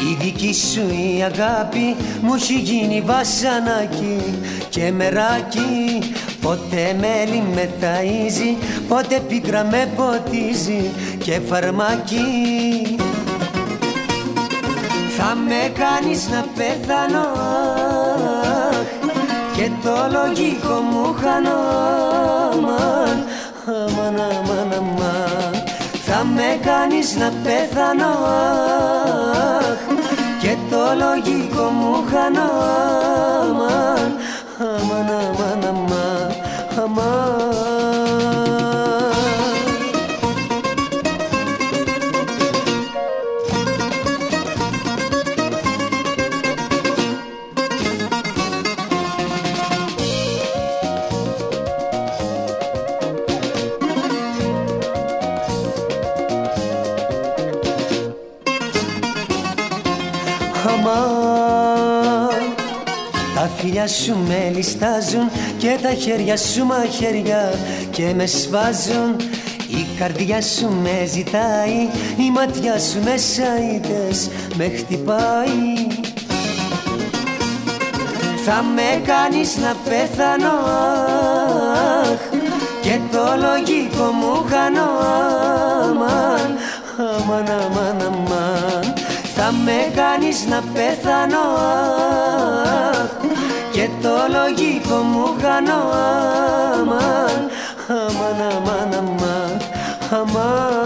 Η δική σου η αγάπη μου έχει γίνει βασανάκι και μεράκι. Πότε μέλι με ταΐζει, πότε πίκρα με ποτίζει και φαρμάκι. Θα με κάνεις να πέθανω και το λογικό μου χάνω. Θα με κάνεις να πεθάνω και το λογικό μου χάνω αμάν, Αμάν Τα φιλιά σου με ληστάζουν και τα χέρια σου μαχαίρια και με σβάζουν η καρδιά σου με ζητάει, η ματιά σου με σαΐτες με χτυπάει. Θα με κάνεις να πεθάνω αχ, και το λογικό μου χάνω με κάνεις να πεθάνω. Αχ, και το λογικό μου χάνω αμάν, αμάν, αμάν, αμάν, αμάν